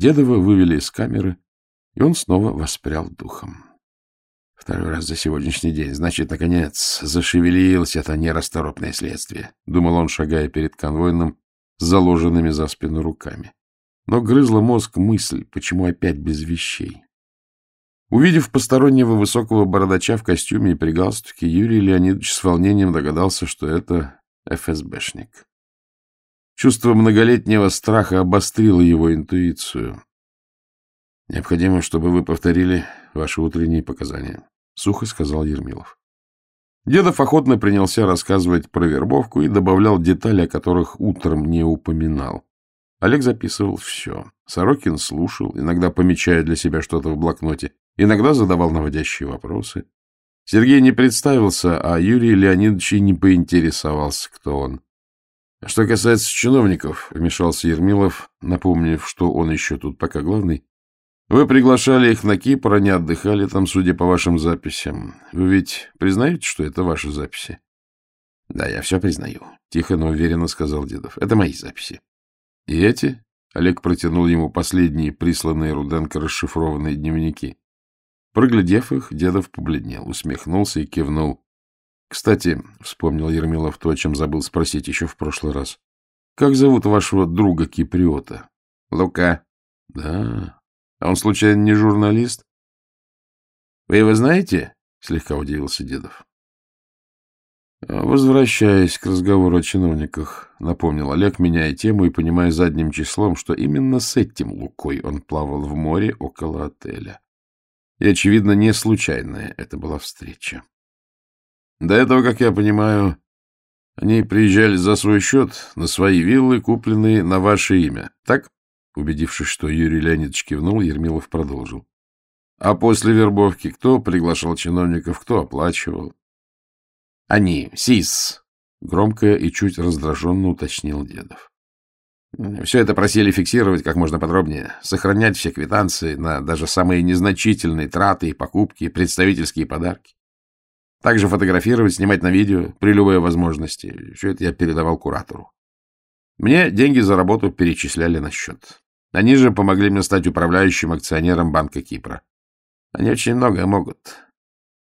Дедова вывели из камеры, и он снова воспрял духом. Второй раз за сегодняшний день. Значит, наконец, зашевелилось это нерасторопное следствие, — думал он, шагая перед конвойным с заложенными за спину руками. Но грызла мозг мысль, почему опять без вещей. Увидев постороннего высокого бородача в костюме и при галстуке, Юрий Леонидович с волнением догадался, что это ФСБшник. Чувство многолетнего страха обострило его интуицию. Необходимо, чтобы вы повторили ваши утренние показания, — сухо сказал Ермилов. Дедов охотно принялся рассказывать про вербовку и добавлял детали, о которых утром не упоминал. Олег записывал все. Сорокин слушал, иногда помечая для себя что-то в блокноте, иногда задавал наводящие вопросы. Сергей не представился, а Юрий Леонидович не поинтересовался, кто он. — Что касается чиновников, — вмешался Ермилов, напомнив, что он еще тут пока главный, вы приглашали их на Кипр, они отдыхали там, судя по вашим записям. Вы ведь признаете, что это ваши записи? — Да, я все признаю, — тихо, но уверенно сказал Дедов. — Это мои записи. — И эти? — Олег протянул ему последние присланные Руденко расшифрованные дневники. Проглядев их, Дедов побледнел, усмехнулся и кивнул. — Кстати, — вспомнил Ермилов то, о чем забыл спросить еще в прошлый раз. — Как зовут вашего друга-киприота? — Лука. — Да, а он, случайно, не журналист? — Вы его знаете? — слегка удивился Дедов. Возвращаясь к разговору о чиновниках, напомнил Олег, меняя тему и понимая задним числом, что именно с этим Лукой он плавал в море около отеля. И, очевидно, не случайная это была встреча. До этого, как я понимаю, они приезжали за свой счет на свои виллы, купленные на ваше имя, так? Убедившись, что Юрий Леонидович кивнул, Ермилов продолжил. — А после вербовки кто приглашал чиновников, кто оплачивал? — Они, СИС, — громко и чуть раздраженно уточнил Дедов. Все это просили фиксировать как можно подробнее, сохранять все квитанции на даже самые незначительные траты и покупки, представительские подарки. Также фотографировать, снимать на видео при любой возможности. Все это я передавал куратору. Мне деньги за работу перечисляли на счет. Они же помогли мне стать управляющим акционером Банка Кипра. Они очень многое могут.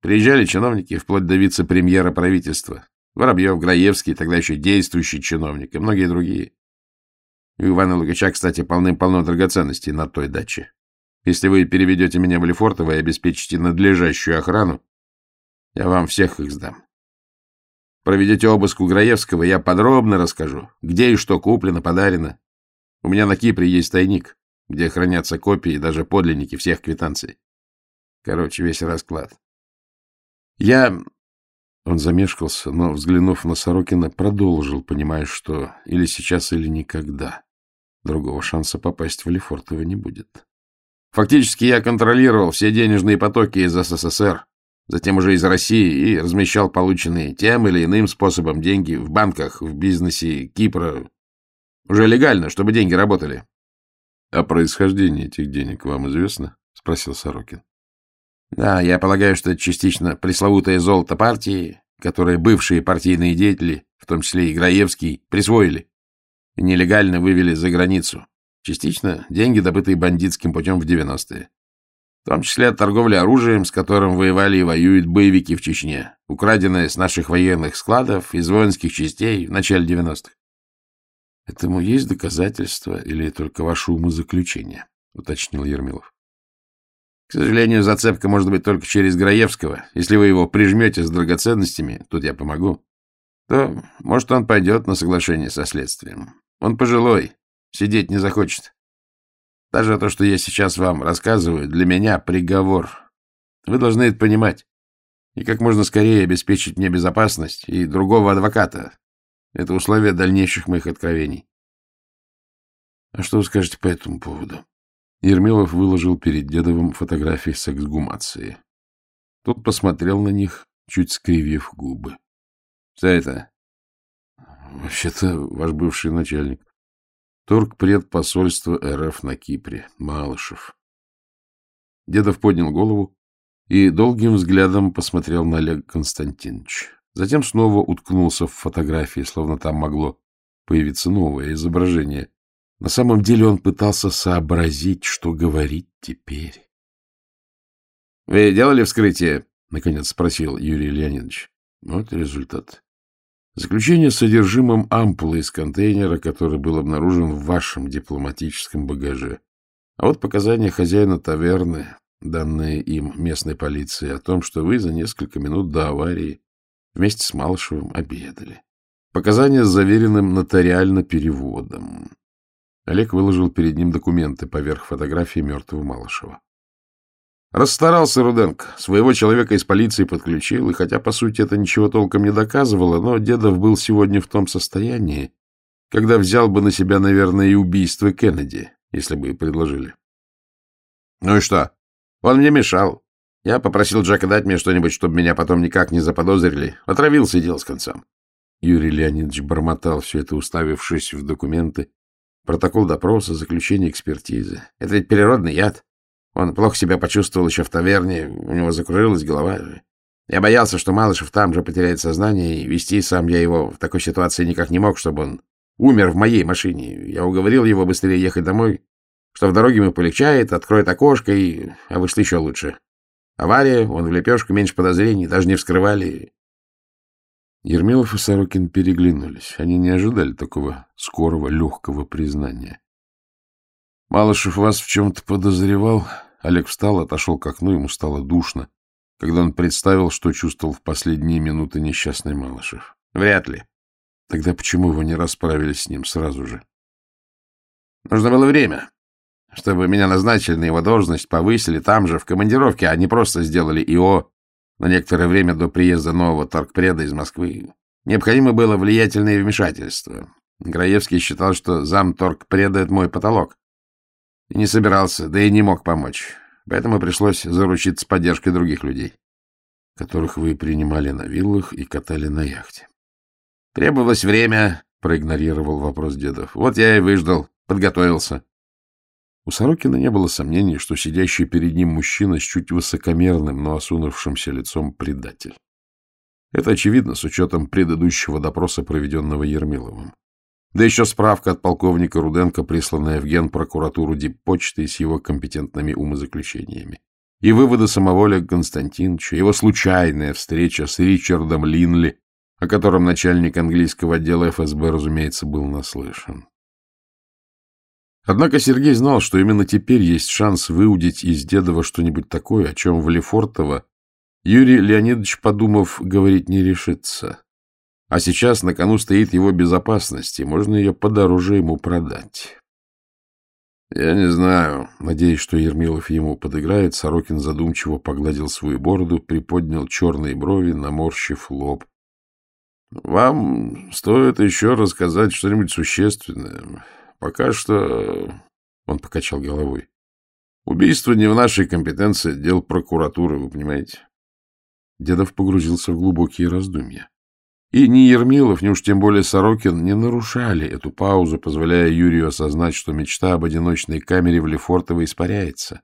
Приезжали чиновники, вплоть до вице-премьера правительства. Воробьев, Граевский, тогда еще действующий чиновник, и многие другие. У Ивана Лукача, кстати, полным-полно драгоценностей на той даче. Если вы переведете меня в Лефортово и обеспечите надлежащую охрану, я вам всех их сдам. Проведете обыск у Граевского, я подробно расскажу, где и что куплено, подарено. У меня на Кипре есть тайник, где хранятся копии и даже подлинники всех квитанций. Короче, весь расклад. Я... Он замешкался, но, взглянув на Сорокина, продолжил, понимая, что или сейчас, или никогда. Другого шанса попасть в Лефортово не будет. Фактически я контролировал все денежные потоки из СССР, затем уже из России, и размещал полученные тем или иным способом деньги в банках, в бизнесе Кипра. Уже легально, чтобы деньги работали. — А происхождение этих денег вам известно? — спросил Сорокин. — Да, я полагаю, что это частично пресловутое золото партии, которое бывшие партийные деятели, в том числе и Граевский, присвоили и нелегально вывели за границу. Частично деньги, добытые бандитским путем в 90-е в том числе от торговли оружием, с которым воевали и воюют боевики в Чечне, украденное с наших военных складов, из воинских частей в начале 90-х. — Этому есть доказательства или только ваше умозаключение? — уточнил Ермилов. — К сожалению, зацепка может быть только через Граевского. Если вы его прижмете с драгоценностями, тут я помогу, то, может, он пойдет на соглашение со следствием. Он пожилой, сидеть не захочет. Даже то, что я сейчас вам рассказываю, для меня приговор. Вы должны это понимать. И как можно скорее обеспечить мне безопасность и другого адвоката. Это условие дальнейших моих откровений. А что вы скажете по этому поводу? Ермилов выложил перед Дедовым фотографии с эксгумации. Тот посмотрел на них, чуть скривив губы. — Что это? — Вообще-то ваш бывший начальник. Торгпред посольства РФ на Кипре, Малышев. Дедов поднял голову и долгим взглядом посмотрел на Олега Константиновича. Затем снова уткнулся в фотографии, словно там могло появиться новое изображение. На самом деле он пытался сообразить, что говорить теперь. — Вы делали вскрытие? — наконец спросил Юрий Леонидович. Вот результат. Заключение с содержимым ампулы из контейнера, который был обнаружен в вашем дипломатическом багаже. А вот показания хозяина таверны, данные им местной полиции, о том, что вы за несколько минут до аварии вместе с Малышевым обедали. Показания с заверенным нотариально переводом. Олег выложил перед ним документы поверх фотографии мертвого Малышева. Расстарался Руденко, своего человека из полиции подключил, и хотя, по сути, это ничего толком не доказывало, но Дедов был сегодня в том состоянии, когда взял бы на себя, наверное, и убийство Кеннеди, если бы и предложили. Ну и что? Он мне мешал. Я попросил Джека дать мне что-нибудь, чтобы меня потом никак не заподозрили. Отравился и дело с концом. Юрий Леонидович бормотал все это, уставившись в документы, протокол допроса, заключение экспертизы. Это ведь природный яд. Он плохо себя почувствовал еще в таверне, у него закружилась голова. Я боялся, что Малышев там же потеряет сознание, и вести сам я его в такой ситуации никак не мог, чтобы он умер в моей машине. Я уговорил его быстрее ехать домой, что в дороге ему полегчает, откроет окошко, и... а вышло еще лучше. Авария, он в лепешку, меньше подозрений, даже не вскрывали. Ермилов и Сорокин переглянулись. Они не ожидали такого скорого, легкого признания. Малышев вас в чем-то подозревал? Олег встал, отошел к окну, ему стало душно, когда он представил, что чувствовал в последние минуты несчастный Малышев. Вряд ли. Тогда почему вы не расправились с ним сразу же? Нужно было время, чтобы меня назначили на его должность, повысили там же, в командировке, а не просто сделали ИО на некоторое время до приезда нового торгпреда из Москвы. Необходимо было влиятельное вмешательство. Граевский считал, что зам торгпреда — это мой потолок. Не собирался, да и не мог помочь. Поэтому пришлось заручиться поддержкой других людей. Которых вы принимали на виллах и катали на яхте. Требовалось время, проигнорировал вопрос дедов. Вот я и выждал, подготовился. У Сорокина не было сомнений, что сидящий перед ним мужчина с чуть высокомерным, но осунувшимся лицом предатель. Это очевидно с учетом предыдущего допроса, проведенного Ермиловым. Да еще справка от полковника Руденко, присланная в генпрокуратуру диппочтой с его компетентными умозаключениями. И выводы самого Олега Константиновича, его случайная встреча с Ричардом Линли, о котором начальник английского отдела ФСБ, разумеется, был наслышан. Однако Сергей знал, что именно теперь есть шанс выудить из Дедова что-нибудь такое, о чем в Лефортово Юрий Леонидович, подумав, говорить не решится. А сейчас на кону стоит его безопасность, и можно ее подороже ему продать. Я не знаю. Надеясь, что Ермилов ему подыграет, Сорокин задумчиво погладил свою бороду, приподнял черные брови, наморщив лоб. Вам стоит еще рассказать что-нибудь существенное. Пока что... Он покачал головой. Убийство не в нашей компетенции, дел прокуратуры, вы понимаете? Дедов погрузился в глубокие раздумья. И ни Ермилов, ни уж тем более Сорокин не нарушали эту паузу, позволяя Юрию осознать, что мечта об одиночной камере в Лефортово испаряется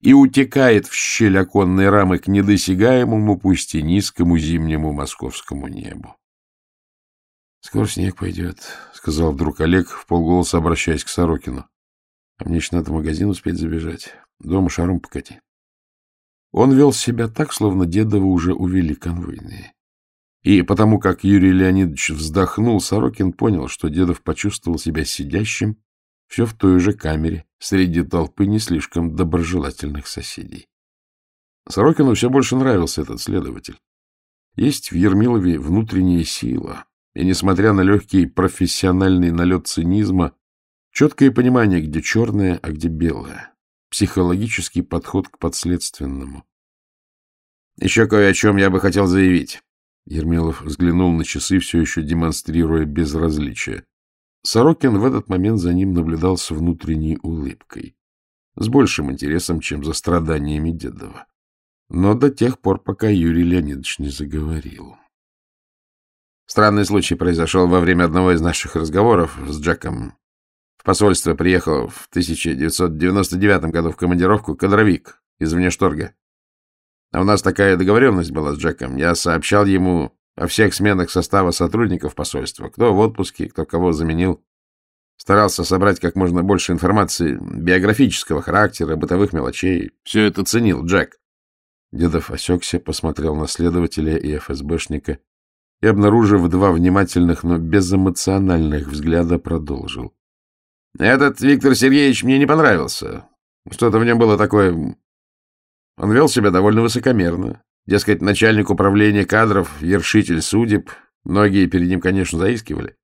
и утекает в щель оконной рамы к недосягаемому, пусть и низкому зимнему московскому небу. — Скоро снег пойдет, — сказал вдруг Олег, в полголоса обращаясь к Сорокину. — А мне еще надо в магазин успеть забежать. Дома шаром покати. Он вел себя так, словно Дедова уже увели конвойные. И потому как Юрий Леонидович вздохнул, Сорокин понял, что Дедов почувствовал себя сидящим все в той же камере, среди толпы не слишком доброжелательных соседей. Сорокину все больше нравился этот следователь. Есть в Ермилове внутренняя сила, и, несмотря на легкий профессиональный налет цинизма, четкое понимание, где черное, а где белое, психологический подход к подследственному. — Еще кое о чем я бы хотел заявить. Ермилов взглянул на часы, все еще демонстрируя безразличие. Сорокин в этот момент за ним наблюдал с внутренней улыбкой, с большим интересом, чем за страданиями Дедова. Но до тех пор, пока Юрий Леонидович не заговорил. Странный случай произошел во время одного из наших разговоров с Джеком. В посольство приехал в 1999 году в командировку кадровик из внешторга. А у нас такая договоренность была с Джеком. Я сообщал ему о всех сменах состава сотрудников посольства, кто в отпуске, кто кого заменил. Старался собрать как можно больше информации биографического характера, бытовых мелочей. Все это ценил Джек. Дедов осекся, посмотрел на следователя и ФСБшника и, обнаружив два внимательных, но безэмоциональных взгляда, продолжил. Этот Виктор Сергеевич мне не понравился. Что-то в нем было такое... Он вел себя довольно высокомерно. Дескать, начальник управления кадров, вершитель судеб. Многие перед ним, конечно, заискивали.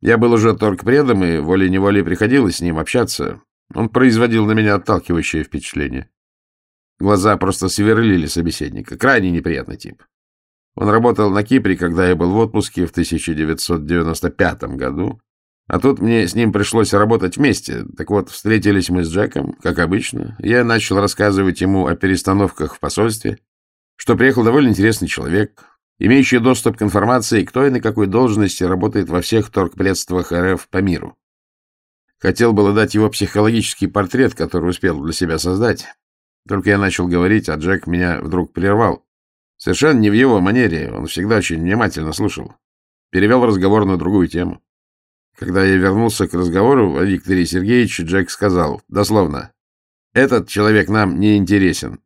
Я был уже торгпредом, и волей-неволей приходилось с ним общаться. Он производил на меня отталкивающее впечатление. Глаза просто сверлили собеседника. Крайне неприятный тип. Он работал на Кипре, когда я был в отпуске в 1995 году. А тут мне с ним пришлось работать вместе. Так вот, встретились мы с Джеком, как обычно. Я начал рассказывать ему о перестановках в посольстве, что приехал довольно интересный человек, имеющий доступ к информации, кто и на какой должности работает во всех торгпредствах РФ по миру. Хотел было дать его психологический портрет, который успел для себя создать. Только я начал говорить, а Джек меня вдруг прервал. Совершенно не в его манере, он всегда очень внимательно слушал. Перевел разговор на другую тему. Когда я вернулся к разговору о Викторе Сергеевиче, Джек сказал, дословно, «Этот человек нам не интересен».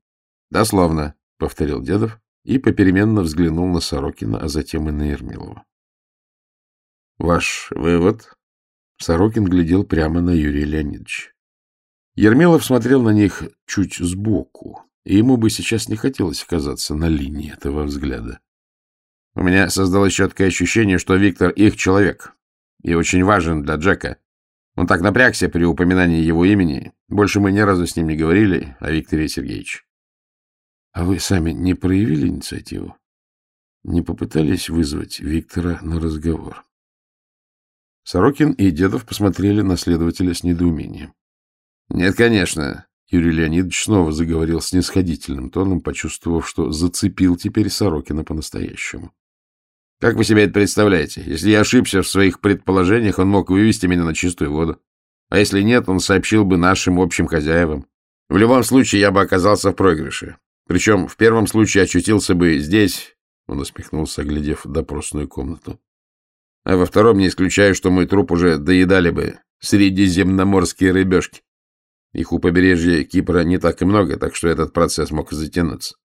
«Дословно», — повторил Дедов и попеременно взглянул на Сорокина, а затем и на Ермилова. «Ваш вывод?» Сорокин глядел прямо на Юрия Леонидовича. Ермилов смотрел на них чуть сбоку, и ему бы сейчас не хотелось оказаться на линии этого взгляда. У меня создалось четкое ощущение, что Виктор их человек, и очень важен для Джека. Он так напрягся при упоминании его имени. Больше мы ни разу с ним не говорили о Викторе Сергеевиче. — А вы сами не проявили инициативу? Не попытались вызвать Виктора на разговор? Сорокин и Дедов посмотрели на следователя с недоумением. — Нет, конечно. Юрий Леонидович снова заговорил с нисходительным тоном, почувствовав, что зацепил теперь Сорокина по-настоящему. Как вы себе это представляете? Если я ошибся в своих предположениях, он мог вывести меня на чистую воду. А если нет, он сообщил бы нашим общим хозяевам. В любом случае, я бы оказался в проигрыше. Причем в первом случае очутился бы здесь, он усмехнулся, оглядев допросную комнату. А во втором не исключаю, что мой труп уже доедали бы средиземноморские рыбешки. Их у побережья Кипра не так и много, так что этот процесс мог затянуться.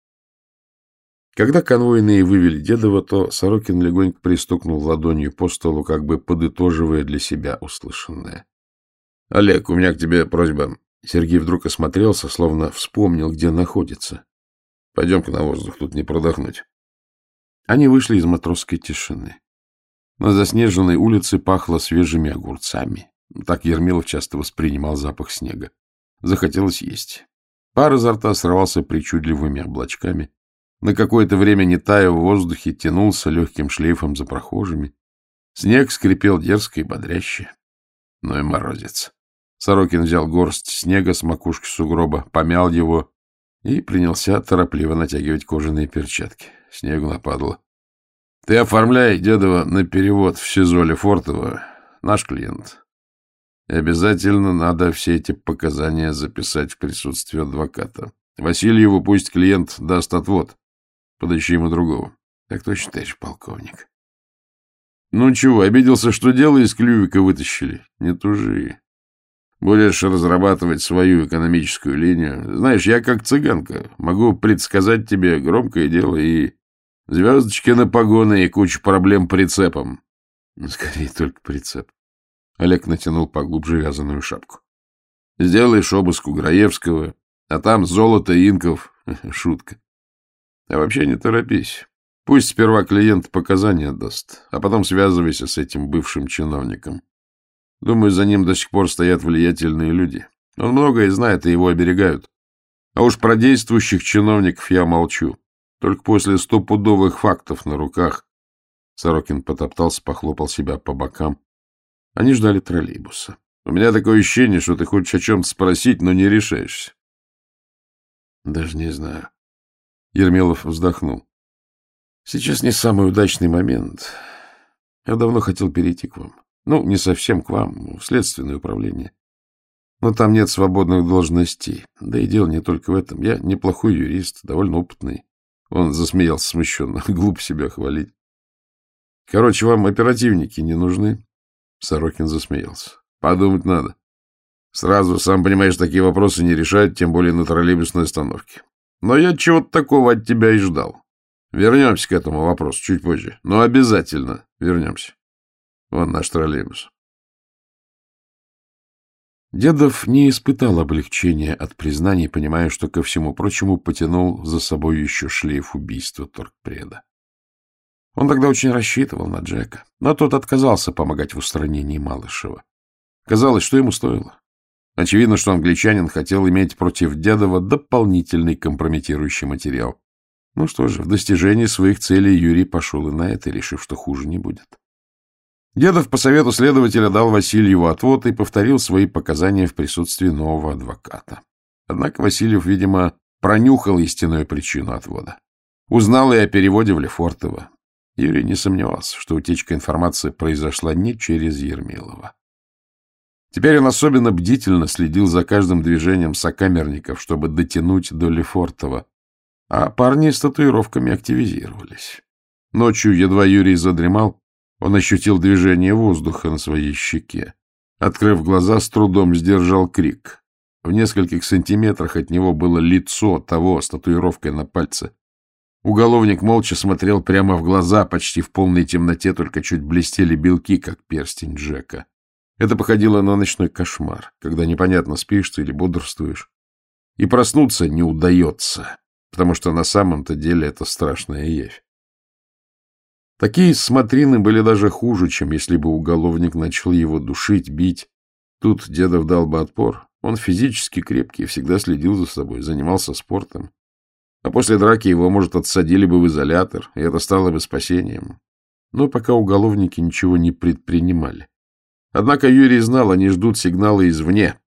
Когда конвойные вывели Дедова, то Сорокин легонько пристукнул ладонью по столу, как бы подытоживая для себя услышанное. — Олег, у меня к тебе просьба. Сергей вдруг осмотрелся, словно вспомнил, где находится. — Пойдем-ка на воздух, тут не продохнуть. Они вышли из матросской тишины. На заснеженной улице пахло свежими огурцами. Так Ермилов часто воспринимал запах снега. Захотелось есть. Пар изо рта срывался причудливыми облачками. На какое-то время, не тая в воздухе, тянулся легким шлейфом за прохожими. Снег скрипел дерзко и бодряще. Ну и морозец. Сорокин взял горсть снега с макушки сугроба, помял его и принялся торопливо натягивать кожаные перчатки. Снегу нападало. — Ты оформляй Дедова на перевод в СИЗО Лефортово, наш клиент. И обязательно надо все эти показания записать в присутствии адвоката. Васильеву пусть клиент даст отвод. Подыщи ему другого. Так точно, товарищ полковник. Ну чего, обиделся, что дело из клювика вытащили? Не тужи. Будешь разрабатывать свою экономическую линию. Знаешь, я как цыганка. Могу предсказать тебе громкое дело и звездочки на погоны и кучу проблем прицепом. Ну, скорее только прицеп. Олег натянул поглубже вязаную шапку. Сделаешь обыск у Граевского, а там золото инков. Шутка. А вообще не торопись. Пусть сперва клиент показания даст, а потом связывайся с этим бывшим чиновником. Думаю, за ним до сих пор стоят влиятельные люди. Он многое знает, и его оберегают. А уж про действующих чиновников я молчу. Только после стопудовых фактов на руках Сорокин потоптался, похлопал себя по бокам. Они ждали троллейбуса. У меня такое ощущение, что ты хочешь о чем-то спросить, но не решаешься. Даже не знаю. Ермилов вздохнул. Сейчас не самый удачный момент. Я давно хотел перейти к вам. Ну, не совсем к вам, в следственное управление. Но там нет свободных должностей. Да и дело не только в этом. Я неплохой юрист, довольно опытный. Он засмеялся смущенно. Глупо себя хвалить. Короче, вам оперативники не нужны? Сорокин засмеялся. Подумать надо. Сразу, сам понимаешь, такие вопросы не решают, тем более на троллейбусной остановке. Но я чего-то такого от тебя и ждал. Вернемся к этому вопросу чуть позже. Но обязательно вернемся. Вон наш троллейбус. Дедов не испытал облегчения от признаний, понимая, что, ко всему прочему, потянул за собой еще шлейф убийства торгпреда. Он тогда очень рассчитывал на Джека, но тот отказался помогать в устранении Малышева. Казалось, что ему стоило. Очевидно, что англичанин хотел иметь против Дедова дополнительный компрометирующий материал. Ну что же, в достижении своих целей Юрий пошел и на это, решив, что хуже не будет. Дедов по совету следователя дал Васильеву отвод и повторил свои показания в присутствии нового адвоката. Однако Васильев, видимо, пронюхал истинную причину отвода. Узнал и о переводе в Лефортово. Юрий не сомневался, что утечка информации произошла не через Ермилова. Теперь он особенно бдительно следил за каждым движением сокамерников, чтобы дотянуть до Лефортова, а парни с татуировками активизировались. Ночью, едва Юрий задремал, он ощутил движение воздуха на своей щеке. Открыв глаза, с трудом сдержал крик. В нескольких сантиметрах от него было лицо того с татуировкой на пальце. Уголовник молча смотрел прямо в глаза, почти в полной темноте, только чуть блестели белки, как перстень Джека. Это походило на ночной кошмар, когда непонятно, спишь ты или бодрствуешь. И проснуться не удается, потому что на самом-то деле это страшная явь. Такие смотрины были даже хуже, чем если бы уголовник начал его душить, бить. Тут Дедов дал бы отпор. Он физически крепкий, всегда следил за собой, занимался спортом. А после драки его, может, отсадили бы в изолятор, и это стало бы спасением. Но пока уголовники ничего не предпринимали. Однако Юрий знал, они ждут сигнала извне,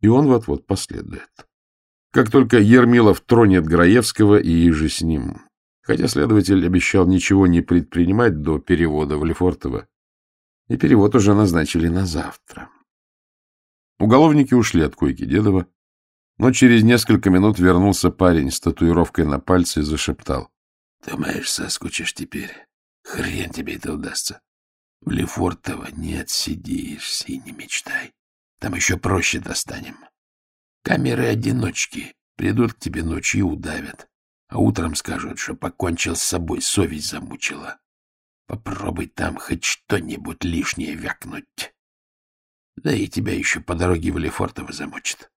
и он вот-вот последует. Как только Ермилов тронет Граевского и же с ним. Хотя следователь обещал ничего не предпринимать до перевода в Лефортово, и перевод уже назначили на завтра. Уголовники ушли от койки Дедова, но через несколько минут вернулся парень с татуировкой на пальце и зашептал. — Думаешь, соскучишь теперь? Хрен тебе это удастся. В Лефортово не отсидишься и не мечтай. Там еще проще достанем. Камеры-одиночки придут к тебе ночью и удавят, а утром скажут, что покончил с собой, совесть замучила. Попробуй там хоть что-нибудь лишнее вякнуть. Да и тебя еще по дороге в Лефортово замочат.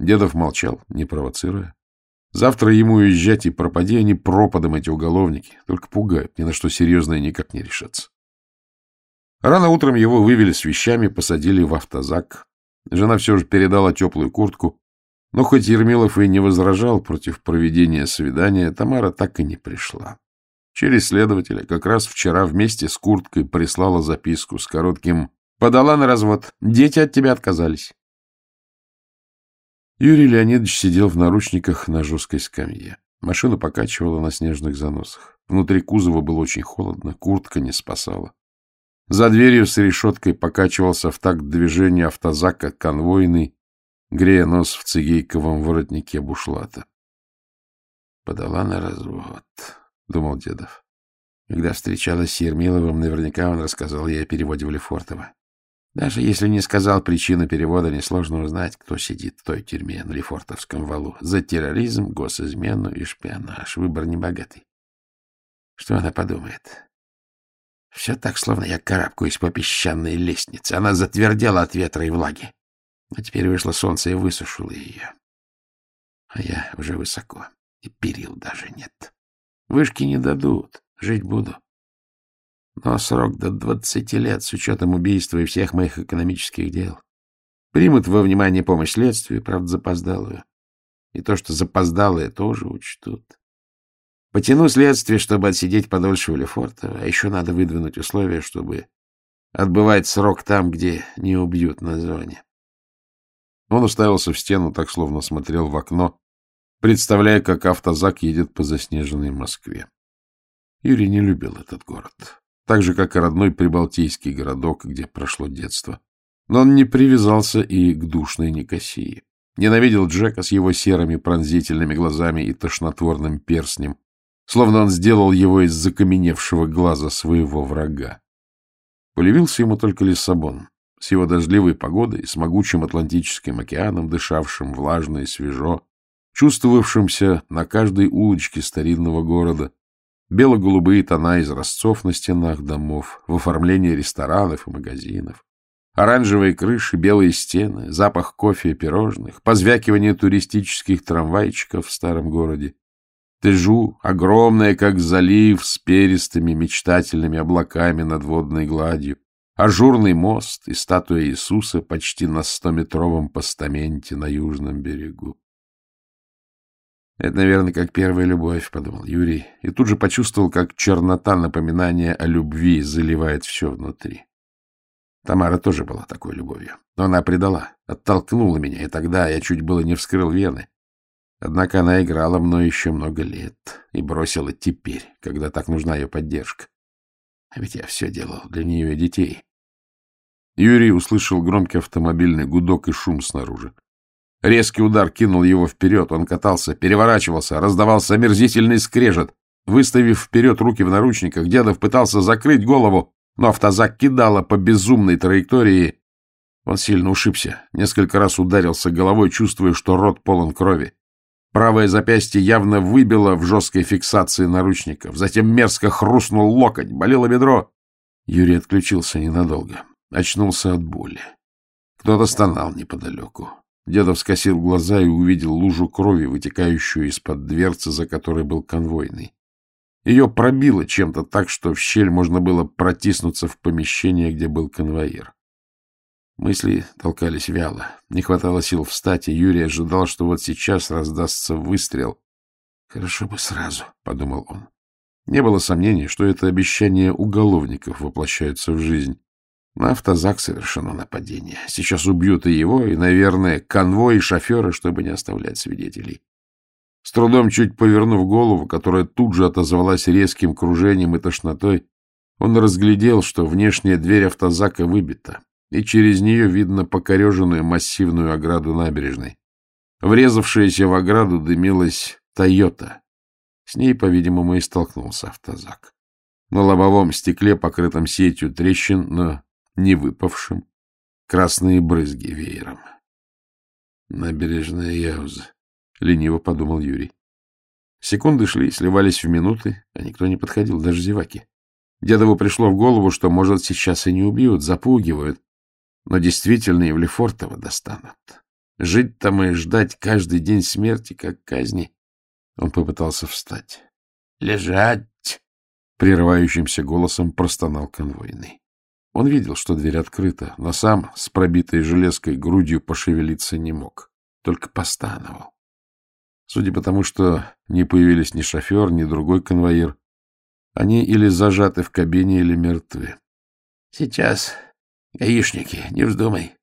Дедов молчал, не провоцируя. Завтра ему уезжать и пропади они пропадом, эти уголовники. Только пугают, ни на что серьезное никак не решатся. Рано утром его вывели с вещами, посадили в автозак. Жена все же передала теплую куртку, но хоть Ермилов и не возражал против проведения свидания, Тамара так и не пришла. Через следователя как раз вчера вместе с курткой прислала записку с коротким «Подала на развод. Дети от тебя отказались». Юрий Леонидович сидел в наручниках на жесткой скамье. Машину покачивала на снежных заносах. Внутри кузова было очень холодно, куртка не спасала. За дверью с решеткой покачивался в такт движения автозака конвойный, грея нос в цигейковом воротнике бушлата. «Подала на развод», — думал Дедов. Когда встречалась с Ермиловым, наверняка он рассказал ей о переводе в Лефортово. Даже если не сказал причину перевода, несложно узнать, кто сидит в той тюрьме на Лефортовском валу. За терроризм, госизмену и шпионаж. Выбор небогатый. Что она подумает? Все так, словно я карабкаюсь по песчаной лестнице. Она затвердела от ветра и влаги. А теперь вышло солнце и высушило ее. А я уже высоко, и перил даже нет. Вышки не дадут, жить буду. Но срок до двадцати лет с учетом убийства и всех моих экономических дел. Примут во внимание помощь следствию, правда, запоздалую. И то, что запоздалое, тоже учтут. Потяну следствие, чтобы отсидеть подольше в Лефортово, а еще надо выдвинуть условия, чтобы отбывать срок там, где не убьют на зоне. Он уставился в стену, так словно смотрел в окно, представляя, как автозак едет по заснеженной Москве. Юрий не любил этот город, так же, как и родной прибалтийский городок, где прошло детство. Но он не привязался и к душной Никосии. Ненавидел Джека с его серыми пронзительными глазами и тошнотворным перстнем, словно он сделал его из закаменевшего глаза своего врага. Полюбился ему только Лиссабон, с его дождливой погодой, с могучим Атлантическим океаном, дышавшим влажно и свежо, чувствовавшимся на каждой улочке старинного города, бело-голубые тона изразцов на стенах домов, в оформлении ресторанов и магазинов, оранжевые крыши, белые стены, запах кофе и пирожных, позвякивание туристических трамвайчиков в старом городе, Тежу, огромная, как залив, с перистыми мечтательными облаками над водной гладью, ажурный мост и статуя Иисуса почти на стометровом постаменте на южном берегу. Это, наверное, как первая любовь, — подумал Юрий, и тут же почувствовал, как чернота напоминания о любви заливает все внутри. Тамара тоже была такой любовью, но она предала, оттолкнула меня, и тогда я чуть было не вскрыл вены. Однако она играла мной еще много лет и бросила теперь, когда так нужна ее поддержка. А ведь я все делал для нее и детей. Юрий услышал громкий автомобильный гудок и шум снаружи. Резкий удар кинул его вперед, он катался, переворачивался, раздавался омерзительный скрежет. Выставив вперед руки в наручниках, Дедов пытался закрыть голову, но автозак кидало по безумной траектории. Он сильно ушибся, несколько раз ударился головой, чувствуя, что рот полон крови. Правое запястье явно выбило в жесткой фиксации наручников. Затем мерзко хрустнул локоть, болело бедро. Юрий отключился ненадолго. Очнулся от боли. Кто-то стонал неподалеку. Дедов скосил глаза и увидел лужу крови, вытекающую из-под дверцы, за которой был конвойный. Ее пробило чем-то так, что в щель можно было протиснуться в помещение, где был конвоир. Мысли толкались вяло. Не хватало сил встать, и Юрий ожидал, что вот сейчас раздастся выстрел. «Хорошо бы сразу», — подумал он. Не было сомнений, что это обещание уголовников воплощаются в жизнь. На автозак совершено нападение. Сейчас убьют и его, и, наверное, конвой и шофера, чтобы не оставлять свидетелей. С трудом чуть повернув голову, которая тут же отозвалась резким кружением и тошнотой, он разглядел, что внешняя дверь автозака выбита, и через нее видно покореженную массивную ограду набережной. Врезавшаяся в ограду дымилась «Тойота». С ней, по-видимому, и столкнулся автозак. На лобовом стекле, покрытом сетью трещин, но не выпавшим, красные брызги веером. Набережная Яуза, — лениво подумал Юрий. Секунды шли, сливались в минуты, а никто не подходил, даже зеваки. Дедову пришло в голову, что, может, сейчас и не убьют, запугивают, но действительно и в Лефортово достанут. Жить там и ждать каждый день смерти, как казни. Он попытался встать. «Лежать!» — прерывающимся голосом простонал конвойный. Он видел, что дверь открыта, но сам с пробитой железкой грудью пошевелиться не мог, только постановал. Судя по тому, что не появились ни шофер, ни другой конвоир, они или зажаты в кабине, или мертвы. — Сейчас, гаишники, не вздумай.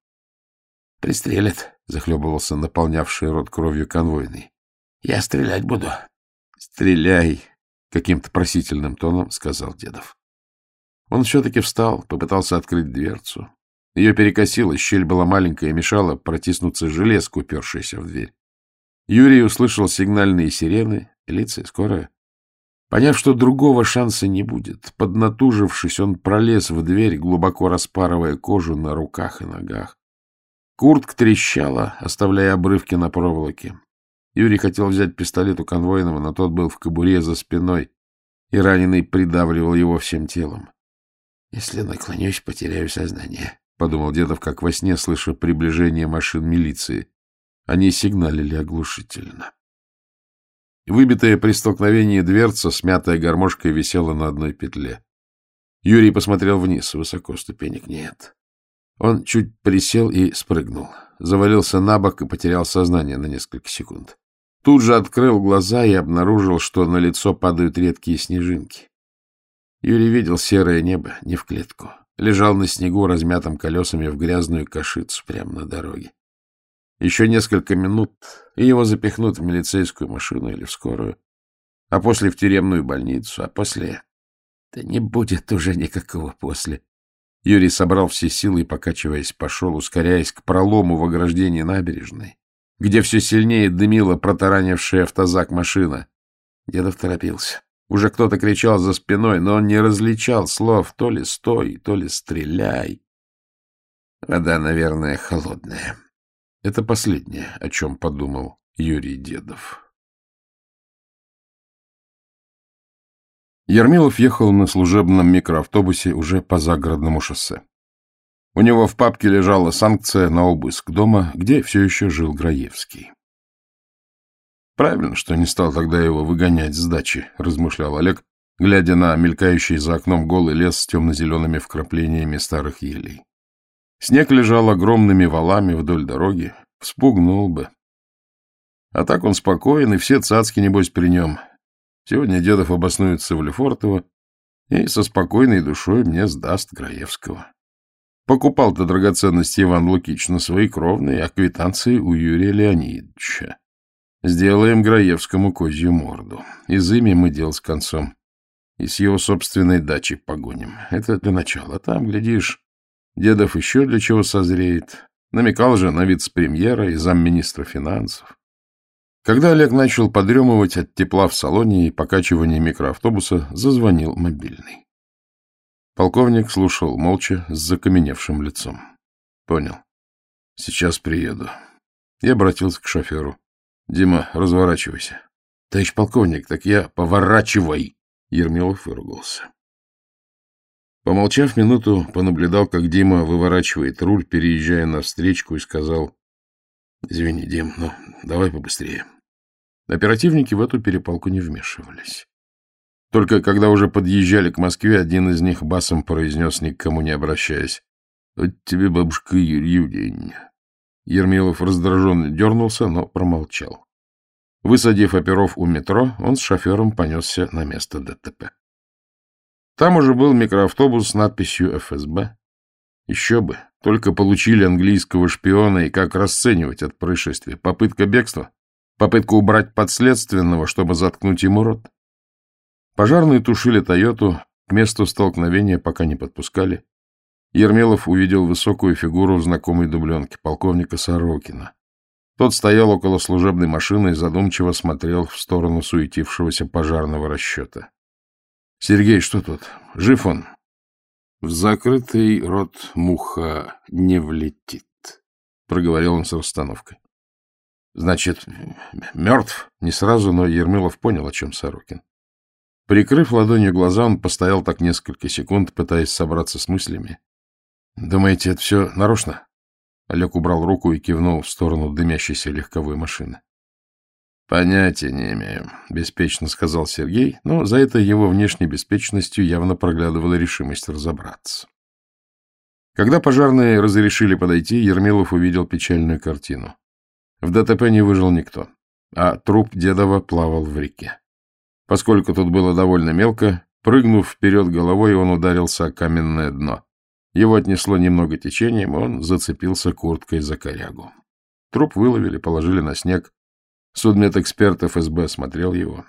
— Пристрелят, — захлебывался наполнявший рот кровью конвойный. — Я стрелять буду. — Стреляй, — каким-то просительным тоном сказал Дедов. Он все-таки встал, попытался открыть дверцу. Ее перекосило, щель была маленькая и мешала протиснуться железку, упершейся в дверь. Юрий услышал сигнальные сирены, милиция скорая. Поняв, что другого шанса не будет, поднатужившись, он пролез в дверь, глубоко распарывая кожу на руках и ногах. Куртка трещала, оставляя обрывки на проволоке. Юрий хотел взять пистолет у конвойного, но тот был в кобуре за спиной, и раненый придавливал его всем телом. Если наклонюсь, потеряю сознание, — подумал Дедов, как во сне, слыша приближение машин милиции. Они сигналили оглушительно. Выбитая при столкновении дверца, смятая гармошкой, висела на одной петле. Юрий посмотрел вниз, высоко ступенек нет. Он чуть присел и спрыгнул. Завалился на бок и потерял сознание на несколько секунд. Тут же открыл глаза и обнаружил, что на лицо падают редкие снежинки. Юрий видел серое небо, не в клетку. Лежал на снегу, размятым колесами в грязную кашицу прямо на дороге. Еще несколько минут, и его запихнут в милицейскую машину или в скорую, а после в тюремную больницу, а после... Да не будет уже никакого после. Юрий собрал все силы и, покачиваясь, пошел, ускоряясь к пролому в ограждении набережной, где все сильнее дымила протаранившая автозак машина. Дедов торопился. Уже кто-то кричал за спиной, но он не различал слов то ли «стой», то ли «стреляй». Вода, наверное, холодная. Это последнее, о чем подумал Юрий Дедов. Ермилов ехал на служебном микроавтобусе уже по загородному шоссе. У него в папке лежала санкция на обыск дома, где все еще жил Граевский. Правильно, что не стал тогда его выгонять с дачи, размышлял Олег, глядя на мелькающий за окном голый лес с темно-зелеными вкраплениями старых елей. Снег лежал огромными валами вдоль дороги, вспугнул бы. А так он спокоен, и все цацки, небось, при нем. Сегодня Дедов обоснуется в Лефортово и со спокойной душой мне сдаст Граевского. Покупал-то драгоценности Иван Лукич на свои кровные, а квитанции у Юрия Леонидовича. Сделаем Граевскому козью морду. Из ими мы дел с концом. И с его собственной дачи погоним. Это для начала. Там, глядишь, Дедов еще для чего созреет. Намекал же на вице-премьера и замминистра финансов. Когда Олег начал подремывать от тепла в салоне и покачивания микроавтобуса, зазвонил мобильный. Полковник слушал молча с закаменевшим лицом. Понял. Сейчас приеду. Я обратился к шоферу. Дима, разворачивайся. Товарищ полковник, так я поворачивай. Ермилов выругался. Помолчав минуту, понаблюдал, как Дима выворачивает руль, переезжая на встречку, и сказал, — Извини, Дим, но давай побыстрее. Оперативники в эту перепалку не вмешивались. Только когда уже подъезжали к Москве, один из них басом произнес, никому не обращаясь, — Вот тебе, бабушка, Юрий день. Ермилов раздраженно дернулся, но промолчал. Высадив оперов у метро, он с шофером понесся на место ДТП. Там уже был микроавтобус с надписью «ФСБ». Еще бы, только получили английского шпиона, и как расценивать это происшествие? Попытка бегства? Попытка убрать подследственного, чтобы заткнуть ему рот? Пожарные тушили «Тойоту», к месту столкновения пока не подпускали. Ермелов увидел высокую фигуру в знакомой дубленке полковника Сорокина. Тот стоял около служебной машины и задумчиво смотрел в сторону суетившегося пожарного расчета. — Сергей, что тут? Жив он? — В закрытый рот муха не влетит, — проговорил он с расстановкой. — Значит, мертв? Не сразу, но Ермилов понял, о чем Сорокин. Прикрыв ладонью глаза, он постоял так несколько секунд, пытаясь собраться с мыслями. — Думаете, это все нарочно? Олег убрал руку и кивнул в сторону дымящейся легковой машины. — Понятия не имею, — беспечно сказал Сергей, но за этой его внешней беспечностью явно проглядывала решимость разобраться. Когда пожарные разрешили подойти, Ермилов увидел печальную картину. В ДТП не выжил никто, а труп Дедова плавал в реке. Поскольку тут было довольно мелко, прыгнув вперед головой, он ударился о каменное дно. Его отнесло немного течением, он зацепился курткой за корягу. Труп выловили, положили на снег, Судмедэксперт ФСБ смотрел его.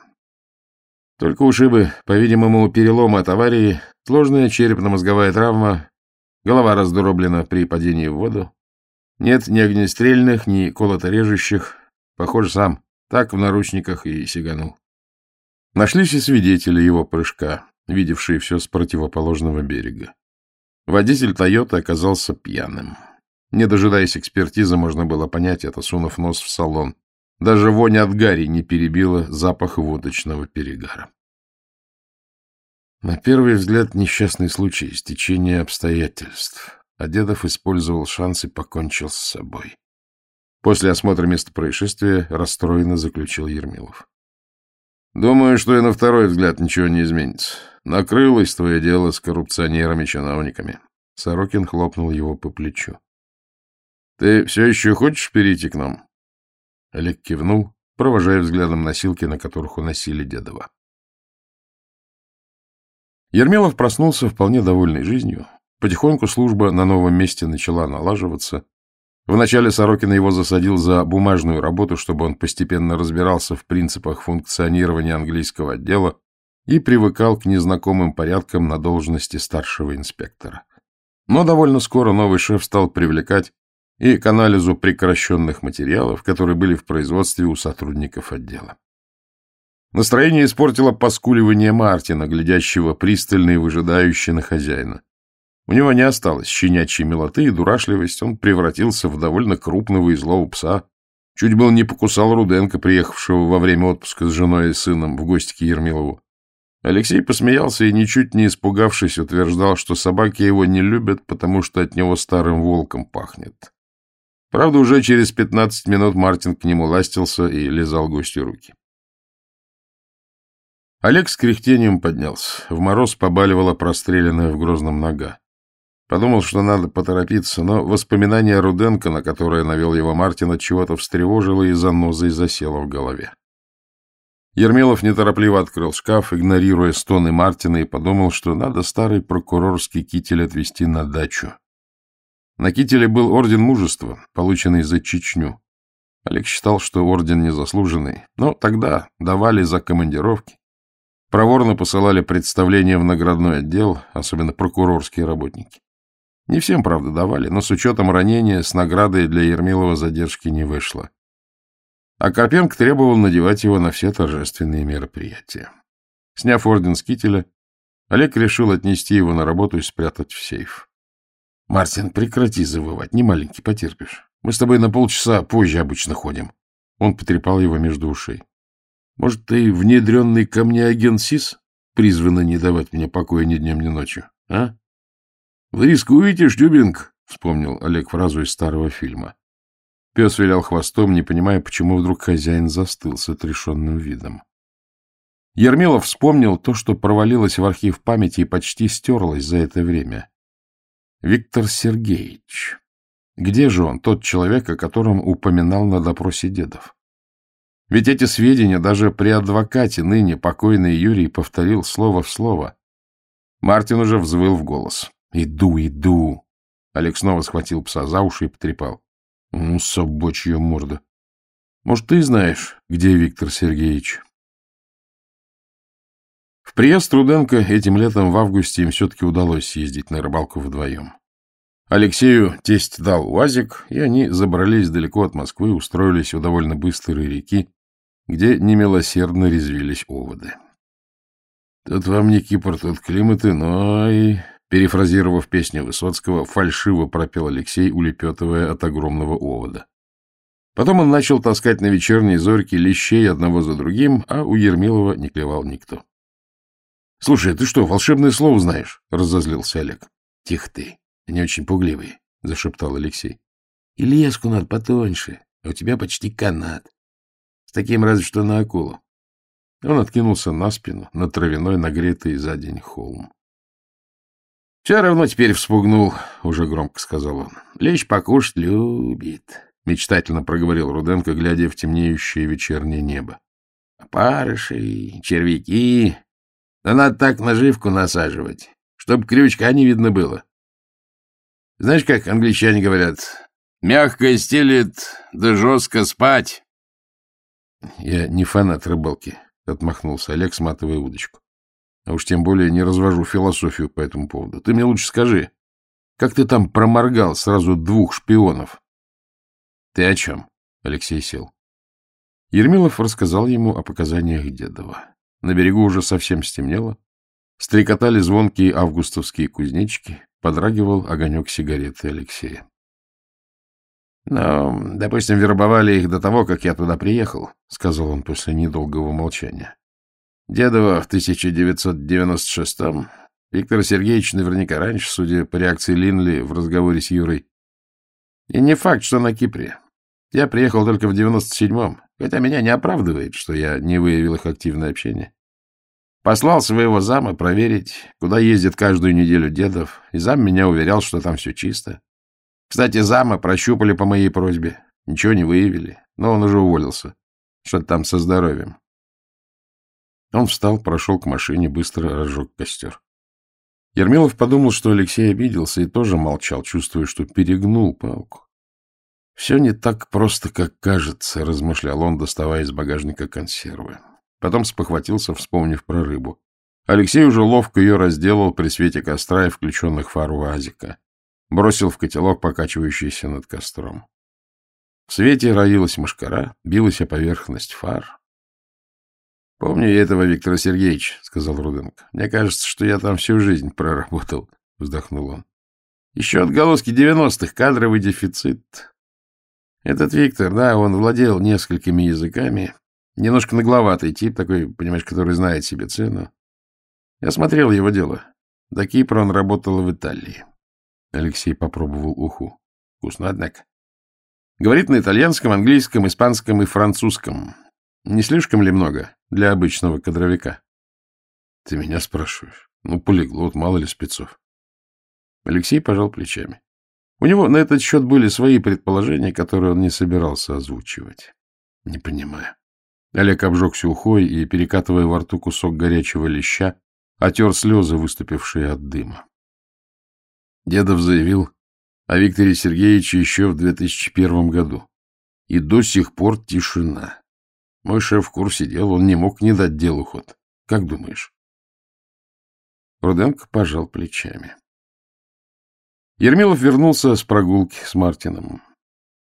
Только ушибы, по-видимому, переломы от аварии, сложная черепно-мозговая травма, голова раздроблена при падении в воду. Нет ни огнестрельных, ни колото-режущих. Похоже, сам. Так в наручниках и сиганул. Нашлись и свидетели его прыжка, видевшие все с противоположного берега. Водитель «Тойоты» оказался пьяным. Не дожидаясь экспертизы, можно было понять это, сунув нос в салон. Даже вонь от гари не перебила запах водочного перегара. На первый взгляд несчастный случай, стечение обстоятельств. А Дедов использовал шанс и покончил с собой. После осмотра места происшествия расстроенно заключил Ермилов. Думаю, что и на второй взгляд ничего не изменится. Накрылось твое дело с коррупционерами-чиновниками. Сорокин хлопнул его по плечу. — Ты все еще хочешь перейти к нам? Олег кивнул, провожая взглядом носилки, на которых уносили Дедова. Ермилов проснулся вполне довольный жизнью. Потихоньку служба на новом месте начала налаживаться. Вначале Сорокин его засадил за бумажную работу, чтобы он постепенно разбирался в принципах функционирования английского отдела и привыкал к незнакомым порядкам на должности старшего инспектора. Но довольно скоро новый шеф стал привлекать и к анализу прекращенных материалов, которые были в производстве у сотрудников отдела. Настроение испортило поскуливание Мартина, глядящего пристально и выжидающе на хозяина. У него не осталось щенячьей милоты и дурашливость, он превратился в довольно крупного и злого пса. Чуть был не покусал Руденко, приехавшего во время отпуска с женой и сыном в гости к Ермилову. Алексей посмеялся и, ничуть не испугавшись, утверждал, что собаки его не любят, потому что от него старым волком пахнет. Правда, уже через пятнадцать минут Мартин к нему ластился и лизал гостю руки. Олег с кряхтением поднялся. В мороз побаливала простреленная в Грозном нога. Подумал, что надо поторопиться, но воспоминание Руденко, на которое навел его Мартин, от чего-то встревожило и занозой засело в голове. Ермилов неторопливо открыл шкаф, игнорируя стоны Мартина, и подумал, что надо старый прокурорский китель отвезти на дачу. На кителе был орден мужества, полученный за Чечню. Олег считал, что орден незаслуженный, но тогда давали за командировки. Проворно посылали представления в наградной отдел, особенно прокурорские работники. Не всем, правда, давали, но с учетом ранения с наградой для Ермилова задержки не вышло. А Карпенко требовал надевать его на все торжественные мероприятия. Сняв орден с кителя, Олег решил отнести его на работу и спрятать в сейф. — Мартин, прекрати завывать, не маленький, потерпишь. Мы с тобой на полчаса позже обычно ходим. Он потрепал его между ушей. — Может, ты внедренный ко мне агент СИС, призванный не давать мне покоя ни днем, ни ночью, а? Вы рискуете, Штюбинг, — вспомнил Олег фразу из старого фильма. Пес вилял хвостом, не понимая, почему вдруг хозяин застыл с отрешенным видом. Ермилов вспомнил то, что провалилось в архив памяти и почти стерлось за это время. Виктор Сергеевич. Где же он, тот человек, о котором упоминал на допросе дедов? Ведь эти сведения даже при адвокате ныне покойный Юрий повторил слово в слово. Мартин уже взвыл в голос. «Иду, иду!» Олег снова схватил пса за уши и потрепал. «Ну, собачья морда! Может, ты знаешь, где Виктор Сергеевич?» В приезд Руденко этим летом в августе им все-таки удалось съездить на рыбалку вдвоем. Алексею тесть дал УАЗик, и они забрались далеко от Москвы, устроились у довольно быстрой реки, где немилосердно резвились оводы. Тут вам не Кипр, тут климаты, но и Перефразировав песню Высоцкого, фальшиво пропел Алексей, улепетывая от огромного овода. Потом он начал таскать на вечерние зорьки лещей одного за другим, а у Ермилова не клевал никто. — Слушай, ты что, волшебное слово знаешь? — разозлился Олег. — Тихо ты, они очень пугливые, — зашептал Алексей. — И леску надо потоньше, а у тебя почти канат. С таким разве что на акулу. Он откинулся на спину, на травяной, нагретый за день холм. — Все равно теперь вспугнул, — уже громко сказал он. — Лечь покушать любит, — мечтательно проговорил Руденко, глядя в темнеющее вечернее небо. — Опарыши, червяки. Да надо так наживку насаживать, чтобы крючка не видно было. Знаешь, как англичане говорят? Мягко стелит, да жестко спать. — Я не фанат рыбалки, — отмахнулся Олег, сматывая удочку. А уж тем более не развожу философию по этому поводу. Ты мне лучше скажи, как ты там проморгал сразу двух шпионов? — Ты о чем? — Алексей сел. Ермилов рассказал ему о показаниях Дедова. На берегу уже совсем стемнело. Стрекотали звонкие августовские кузнечики, подрагивал огонек сигареты Алексея. — Ну, допустим, вербовали их до того, как я туда приехал, — сказал он после недолгого молчания. Дедова в 1996-м, Виктор Сергеевич наверняка раньше, судя по реакции Линли в разговоре с Юрой. И не факт, что на Кипре. Я приехал только в 97-м, хотя меня не оправдывает, что я не выявил их активное общение. Послал своего зама проверить, куда ездит каждую неделю дедов, и зам меня уверял, что там все чисто. Кстати, зама прощупали по моей просьбе, ничего не выявили, но он уже уволился. Что-то там со здоровьем. Он встал, прошел к машине, быстро разжег костер. Ермилов подумал, что Алексей обиделся, и тоже молчал, чувствуя, что перегнул палку. «Все не так просто, как кажется», — размышлял он, доставая из багажника консервы. Потом спохватился, вспомнив про рыбу. Алексей уже ловко ее разделал при свете костра и включенных фар УАЗика. Бросил в котелок, покачивающийся над костром. В свете роилась мошкара, билась о поверхность фар. — Помню я этого Виктора Сергеевича, — сказал Руденко. — Мне кажется, что я там всю жизнь проработал, — вздохнул он. Еще отголоски девяностых, кадровый дефицит. Этот Виктор, да, он владел несколькими языками. Немножко нагловатый тип, такой, понимаешь, который знает себе цену. Я смотрел его дело. До Кипра он работал в Италии. Алексей попробовал уху. Вкусно, однако. Говорит на итальянском, английском, испанском и французском. Не слишком ли много для обычного кадровика? Ты меня спрашиваешь. Ну, полиглот, мало ли спецов. Алексей пожал плечами. У него на этот счет были свои предположения, которые он не собирался озвучивать. Не понимаю. Олег обжегся ухой и, перекатывая во рту кусок горячего леща, отер слезы, выступившие от дыма. Дедов заявил о Викторе Сергеевиче еще в 2001 году. И до сих пор тишина. Мой шеф в курсе дел, он не мог не дать делу ход. Как думаешь? Руденко пожал плечами. Ермилов вернулся с прогулки с Мартином.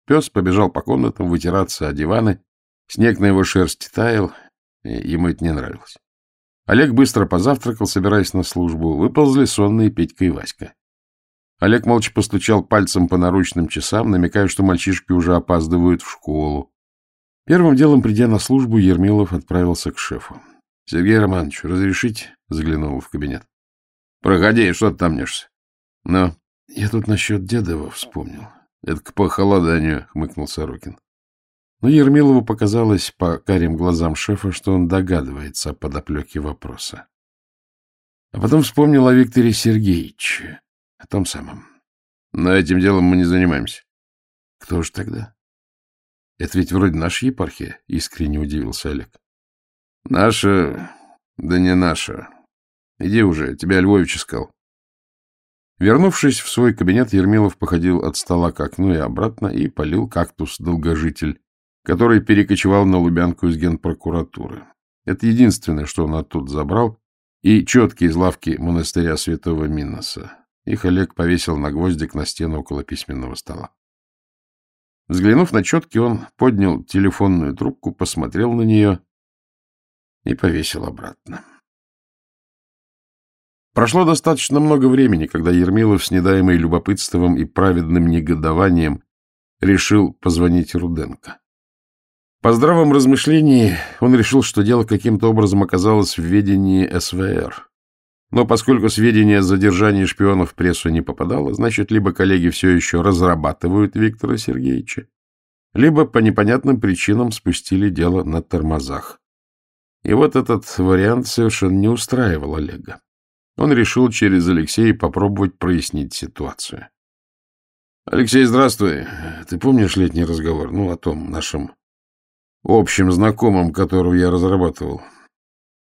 Пес побежал по комнатам вытираться о диваны, снег на его шерсти таял, ему это не нравилось. Олег быстро позавтракал, собираясь на службу. Выползли сонные Петька и Васька. Олег молча постучал пальцем по наручным часам, намекая, что мальчишки уже опаздывают в школу. Первым делом, придя на службу, Ермилов отправился к шефу. — Сергей Романович, разрешите? — заглянул в кабинет. — Проходи, что ты там нешься? — Ну, я тут насчет Дедова вспомнил. — Это к похолоданию, — хмыкнул Сорокин. Но Ермилову показалось по карим глазам шефа, что он догадывается о подоплеке вопроса. А потом вспомнил о Викторе Сергеевиче, о том самом. Но этим делом мы не занимаемся. — Кто же тогда? Это ведь вроде наша епархия, — искренне удивился Олег. — Наша, да не наша. Иди уже, тебя Львович искал. Вернувшись в свой кабинет, Ермилов походил от стола к окну и обратно и полил кактус-долгожитель, который перекочевал на Лубянку из генпрокуратуры. Это единственное, что он оттуда забрал, и четки из лавки монастыря святого Миноса. Их Олег повесил на гвоздик на стену около письменного стола. Взглянув на четки, он поднял телефонную трубку, посмотрел на нее и повесил обратно. Прошло достаточно много времени, когда Ермилов с недаемой любопытством и праведным негодованием решил позвонить Руденко. По здравом размышлении он решил, что дело каким-то образом оказалось в ведении СВР. Но поскольку сведения о задержании шпионов в прессу не попадало, значит, либо коллеги все еще разрабатывают Виктора Сергеевича, либо по непонятным причинам спустили дело на тормозах. И вот этот вариант совершенно не устраивал Олега. Он решил через Алексея попробовать прояснить ситуацию. — Алексей, здравствуй. Ты помнишь летний разговор? Ну, о том нашем общем знакомом, которого я разрабатывал.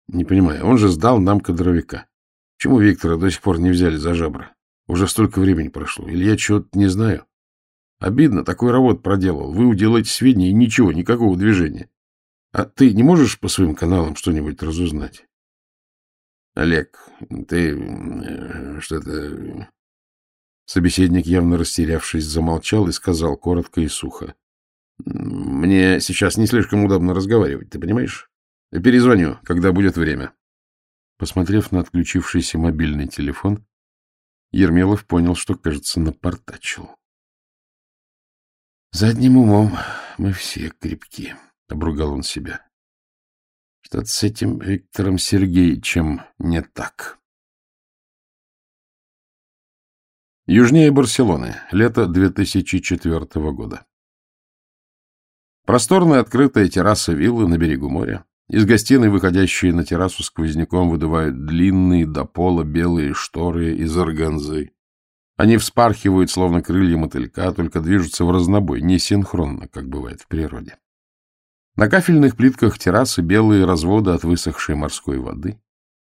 Не понимаю, он же сдал нам кадровика. Почему Виктора до сих пор не взяли за жабры? Уже столько времени прошло. Или я чего-то не знаю? Обидно, такой работу проделал. Вы уделаете сведения и ничего, никакого движения. А ты не можешь по своим каналам что-нибудь разузнать? Олег, ты э, что-то... Собеседник, явно растерявшись, замолчал и сказал коротко и сухо. Мне сейчас не слишком удобно разговаривать, ты понимаешь? Перезвоню, когда будет время. Посмотрев на отключившийся мобильный телефон, Ермилов понял, что, кажется, напортачил. — Задним умом мы все крепки, — обругал он себя. Что-то с этим Виктором Сергеевичем не так. Южнее Барселоны. Лето 2004 года. Просторная открытая терраса виллы на берегу моря. Из гостиной, выходящие на террасу сквозняком, выдувают длинные до пола белые шторы из органзы. Они вспархивают, словно крылья мотылька, только движутся в разнобой, не синхронно, как бывает в природе. На кафельных плитках террасы белые разводы от высохшей морской воды.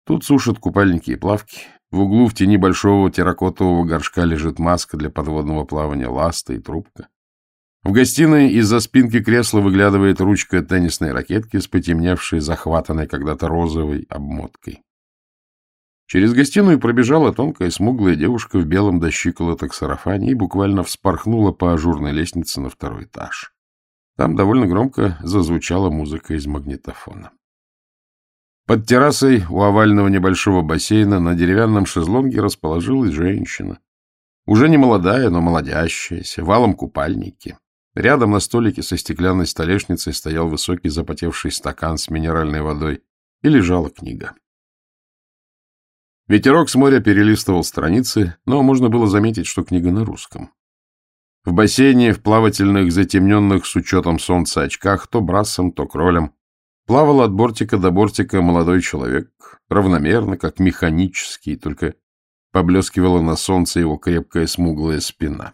Тут сушат купальники и плавки. В углу в тени большого терракотового горшка лежит маска для подводного плавания ласта и трубка. В гостиной из-за спинки кресла выглядывает ручка теннисной ракетки с потемневшей, захватанной когда-то розовой обмоткой. Через гостиную пробежала тонкая смуглая девушка в белом до щиколоток сарафане и буквально вспорхнула по ажурной лестнице на второй этаж. Там довольно громко зазвучала музыка из магнитофона. Под террасой у овального небольшого бассейна на деревянном шезлонге расположилась женщина. Уже не молодая, но молодящаяся, валом купальники. Рядом на столике со стеклянной столешницей стоял высокий запотевший стакан с минеральной водой и лежала книга. Ветерок с моря перелистывал страницы, но можно было заметить, что книга на русском. В бассейне, в плавательных, затемненных с учетом солнца очках, то брасом, то кролем, плавал от бортика до бортика молодой человек, равномерно, как механический, только поблескивала на солнце его крепкая смуглая спина.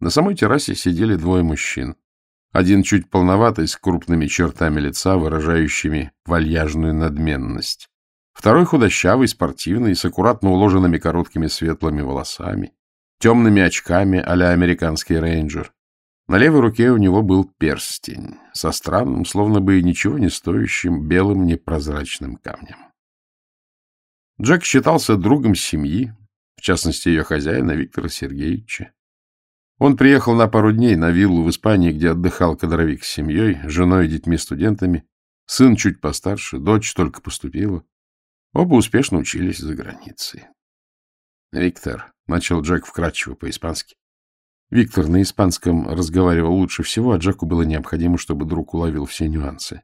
На самой террасе сидели двое мужчин. Один чуть полноватый, с крупными чертами лица, выражающими вальяжную надменность. Второй худощавый, спортивный, с аккуратно уложенными короткими светлыми волосами, темными очками а-ля американский рейнджер. На левой руке у него был перстень со странным, словно бы и ничего не стоящим, белым непрозрачным камнем. Джек считался другом семьи, в частности, ее хозяина Виктора Сергеевича. Он приехал на пару дней на виллу в Испании, где отдыхал кадровик с семьей, женой и детьми-студентами. Сын чуть постарше, дочь только поступила. Оба успешно учились за границей. — Виктор, — начал Джек вкратчиво по-испански. Виктор на испанском разговаривал лучше всего, а Джеку было необходимо, чтобы друг уловил все нюансы.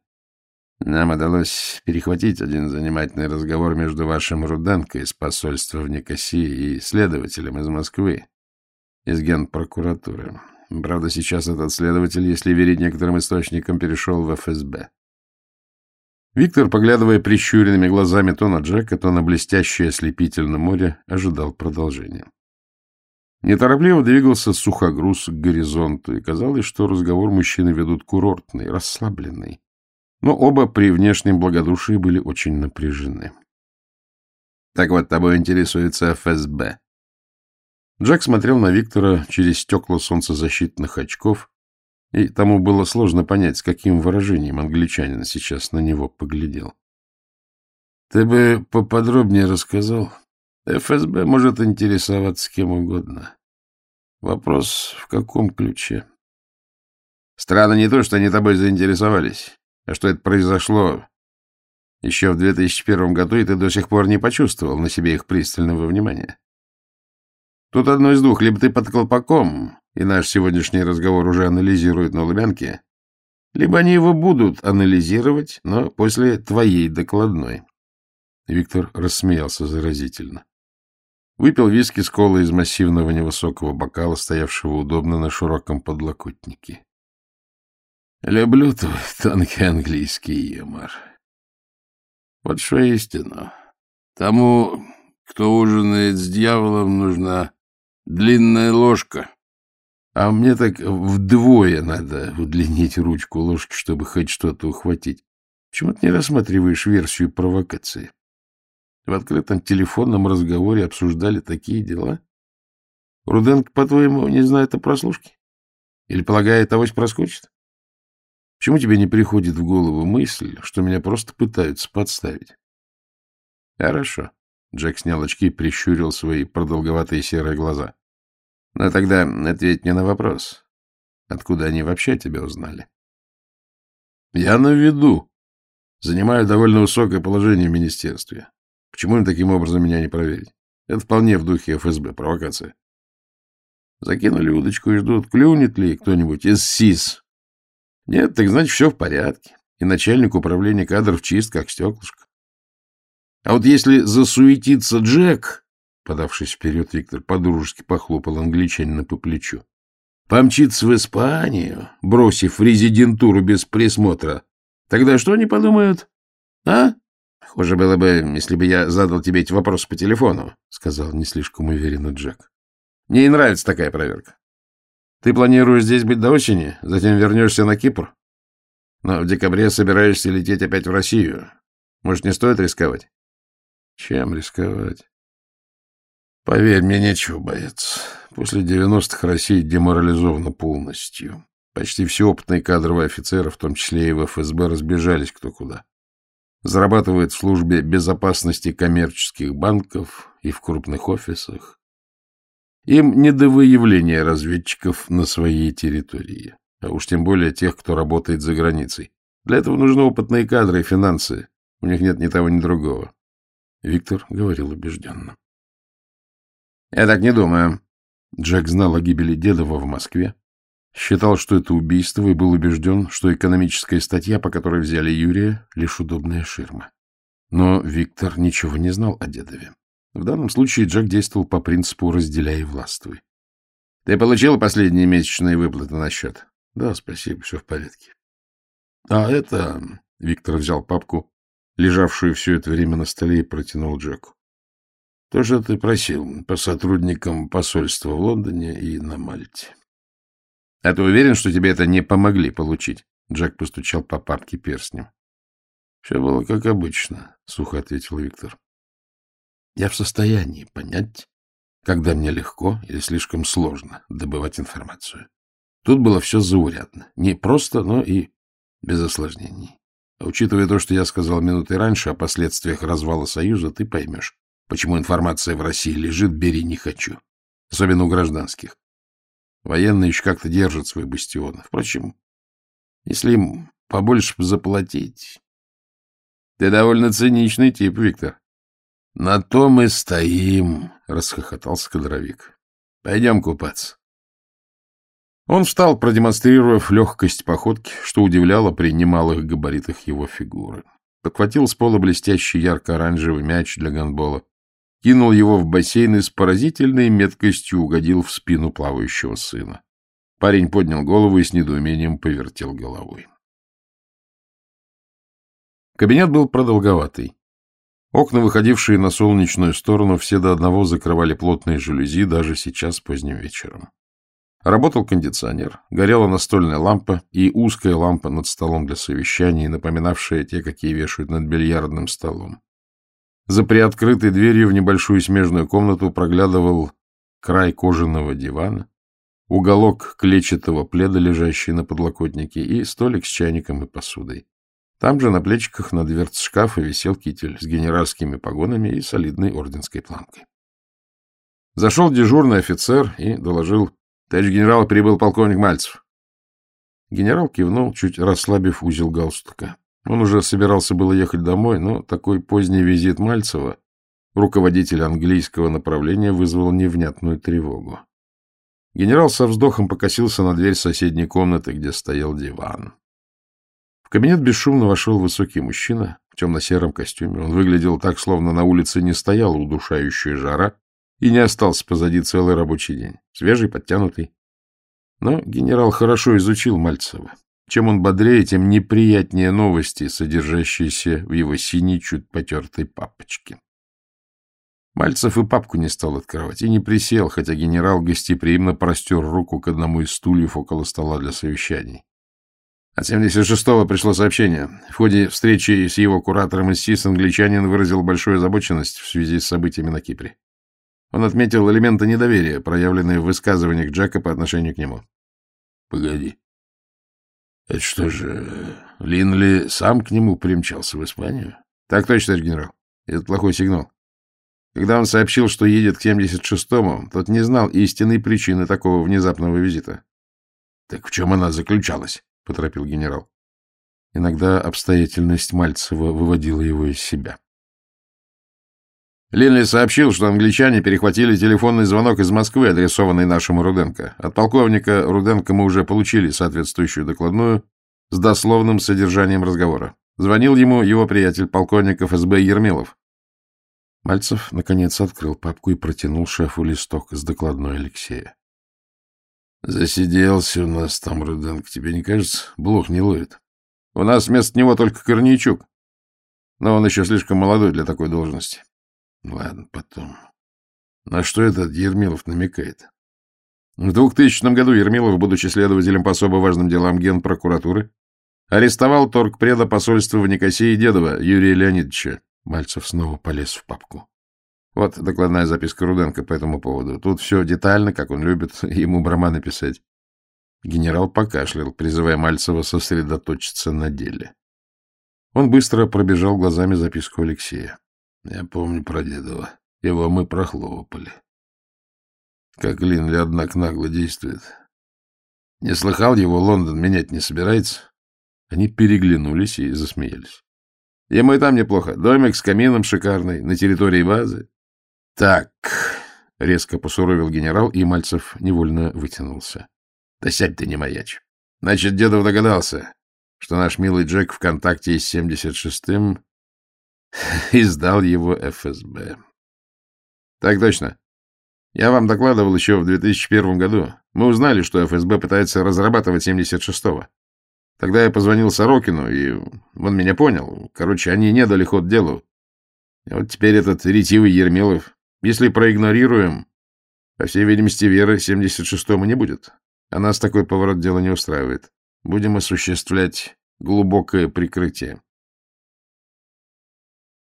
Нам удалось перехватить один занимательный разговор между вашим Руденко из посольства в Никосии и следователем из Москвы, из генпрокуратуры. Правда, сейчас этот следователь, если верить некоторым источникам, перешел в ФСБ. Виктор, поглядывая прищуренными глазами то на Джека, то на блестящее ослепительное море, ожидал продолжения. Неторопливо двигался сухогруз к горизонту, и казалось, что разговор мужчины ведут курортный, расслабленный. Но оба при внешнем благодушии были очень напряжены. — Так вот, тобой интересуется ФСБ. Джек смотрел на Виктора через стекла солнцезащитных очков, и тому было сложно понять, с каким выражением англичанин сейчас на него поглядел. — Ты бы поподробнее рассказал. ФСБ может интересоваться кем угодно. Вопрос в каком ключе? Странно не то, что они тобой заинтересовались, а что это произошло еще в 2001 году, и ты до сих пор не почувствовал на себе их пристального внимания. Тут одно из двух. Либо ты под колпаком, и наш сегодняшний разговор уже анализируют на Лубянке, либо они его будут анализировать, но после твоей докладной. Виктор рассмеялся заразительно. Выпил виски с колой из массивного невысокого бокала, стоявшего удобно на широком подлокотнике. Люблю твой тонкий английский юмор. Вот что истина. Тому, кто ужинает с дьяволом, нужна длинная ложка. А мне так вдвое надо удлинить ручку ложки, чтобы хоть что-то ухватить. Почему ты не рассматриваешь версию провокации? В открытом телефонном разговоре обсуждали такие дела? Руденко, по-твоему, не знает о прослушке? Или полагает, авось проскочит? Почему тебе не приходит в голову мысль, что меня просто пытаются подставить? Хорошо. Джек снял очки и прищурил свои продолговатые серые глаза. Но тогда ответь мне на вопрос. Откуда они вообще тебя узнали? Я на виду. Занимаю довольно высокое положение в министерстве. Почему им таким образом меня не проверить? Это вполне в духе ФСБ, провокация. Закинули удочку и ждут, клюнет ли кто-нибудь из СИС. Нет, так значит, все в порядке. И начальник управления кадров чист, как стеклышко. А вот если засуетится Джек, подавшись вперед, Виктор подружески похлопал англичанина по плечу, помчится в Испанию, бросив резидентуру без присмотра, тогда что они подумают? А? Хуже было бы, если бы я задал тебе эти вопросы по телефону, — сказал не слишком уверенно Джек. Мне не нравится такая проверка. Ты планируешь здесь быть до осени, затем вернешься на Кипр? Но в декабре собираешься лететь опять в Россию. Может, не стоит рисковать? Чем рисковать? Поверь, мне нечего бояться. После 90-х Россия деморализована полностью. Почти все опытные кадровые офицеры, в том числе и в ФСБ, разбежались кто куда. Зарабатывают в службе безопасности коммерческих банков и в крупных офисах. Им не до выявления разведчиков на своей территории, а уж тем более тех, кто работает за границей. Для этого нужны опытные кадры и финансы. У них нет ни того, ни другого. Виктор говорил убежденно. — Я так не думаю. Джек знал о гибели Дедова в Москве, считал, что это убийство, и был убежден, что экономическая статья, по которой взяли Юрия, — лишь удобная ширма. Но Виктор ничего не знал о Дедове. В данном случае Джек действовал по принципу «разделяй и властвуй». — Ты получил последние месячные выплаты на счет? — Да, спасибо, все в порядке. — А это... — Виктор взял папку, лежавшую все это время на столе, и протянул Джеку. — То, что ты просил по сотрудникам посольства в Лондоне и на Мальте. — А ты уверен, что тебе это не помогли получить? Джек постучал по папке перстнем. — Все было как обычно, — сухо ответил Виктор. — Я в состоянии понять, когда мне легко или слишком сложно добывать информацию. Тут было все заурядно. Не просто, но и без осложнений. А учитывая то, что я сказал минуты раньше о последствиях развала Союза, ты поймешь, почему информация в России лежит «бери не хочу», особенно у гражданских. Военные еще как-то держат свои бастионы. Впрочем, если им побольше заплатить... Ты довольно циничный тип, Виктор. — На то мы стоим, — расхохотался кадровик. — Пойдем купаться. Он встал, продемонстрировав легкость походки, что удивляло при немалых габаритах его фигуры. Подхватил с пола блестящий ярко-оранжевый мяч для гандбола, кинул его в бассейн и с поразительной меткостью угодил в спину плавающего сына. Парень поднял голову и с недоумением повертел головой. Кабинет был продолговатый. Окна, выходившие на солнечную сторону, все до одного закрывали плотные жалюзи даже сейчас поздним вечером. Работал кондиционер, горела настольная лампа и узкая лампа над столом для совещаний, напоминавшая те, какие вешают над бильярдным столом. За приоткрытой дверью в небольшую смежную комнату проглядывал край кожаного дивана, уголок клетчатого пледа, лежащий на подлокотнике, и столик с чайником и посудой. Там же на плечиках на дверце шкафа висел китель с генеральскими погонами и солидной орденской планкой. Зашел дежурный офицер и доложил Товарищ генерал, прибыл полковник Мальцев. Генерал кивнул, чуть расслабив узел галстука. Он уже собирался было ехать домой, но такой поздний визит Мальцева, руководителя английского направления, вызвал невнятную тревогу. Генерал со вздохом покосился на дверь соседней комнаты, где стоял диван. В кабинет бесшумно вошел высокий мужчина в темно-сером костюме. Он выглядел так, словно на улице не стояла удушающая жара, и не остался позади целый рабочий день. Свежий, подтянутый. Но генерал хорошо изучил Мальцева. Чем он бодрее, тем неприятнее новости, содержащиеся в его синей, чуть потертой папочке. Мальцев и папку не стал открывать и не присел, хотя генерал гостеприимно простер руку к одному из стульев около стола для совещаний. От 76-го пришло сообщение. В ходе встречи с его куратором из СИС англичанин выразил большую озабоченность в связи с событиями на Кипре. Он отметил элементы недоверия, проявленные в высказываниях Джека по отношению к нему. — Погоди. Это что же, Линли сам к нему примчался в Испанию? — Так точно, товарищ генерал. Это плохой сигнал. Когда он сообщил, что едет к 76-му, тот не знал истинной причины такого внезапного визита. — Так в чем она заключалась? — поторопил генерал. Иногда обстоятельность Мальцева выводила его из себя. Линли сообщил, что англичане перехватили телефонный звонок из Москвы, адресованный нашему Руденко. От полковника Руденко мы уже получили соответствующую докладную с дословным содержанием разговора. Звонил ему его приятель, полковник ФСБ Ермилов. Мальцев, наконец, открыл папку и протянул шефу листок с докладной Алексея. — Засиделся у нас там, Руденко, тебе не кажется? Блох не ловит. У нас вместо него только Корнейчук. Но он еще слишком молодой для такой должности. Ладно, потом. На что этот Ермилов намекает? В 2000 году Ермилов, будучи следователем по особо важным делам генпрокуратуры, арестовал торгпреда посольства в Никосии Дедова Юрия Леонидовича. Мальцев снова полез в папку. Вот докладная записка Руденко по этому поводу. Тут все детально, как он любит ему романы писать. Генерал покашлял, призывая Мальцева сосредоточиться на деле. Он быстро пробежал глазами записку Алексея. Я помню про Дедова. Его мы прохлопали. Как Линли, однако, нагло действует. Не слыхал его, Лондон менять не собирается? Они переглянулись и засмеялись. Ему и там неплохо. Домик с камином шикарный, на территории базы. Так, Резко посуровил генерал, и Мальцев невольно вытянулся. — Да сядь ты, не маячь. Значит, Дедов догадался, что наш милый Джек в контакте с 76-м издал его ФСБ. — Так точно. Я вам докладывал еще в 2001 году. Мы узнали, что ФСБ пытается разрабатывать 76-го. Тогда я позвонил Сорокину, и он меня понял. Короче, они не дали ход делу. А вот теперь этот ретивый Ермилов. Если проигнорируем, по всей видимости, веры 76-му не будет. А нас такой поворот дела не устраивает. Будем осуществлять глубокое прикрытие.